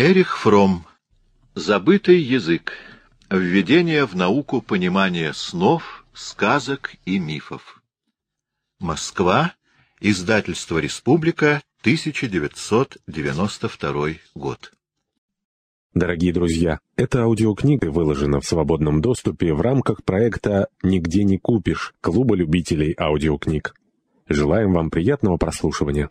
Эрих Фром. Забытый язык. Введение в науку понимания снов, сказок и мифов. Москва. Издательство «Республика», 1992 год. Дорогие друзья, эта аудиокнига выложена в свободном доступе в рамках проекта «Нигде не купишь» Клуба любителей аудиокниг. Желаем вам приятного прослушивания.